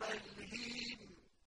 بل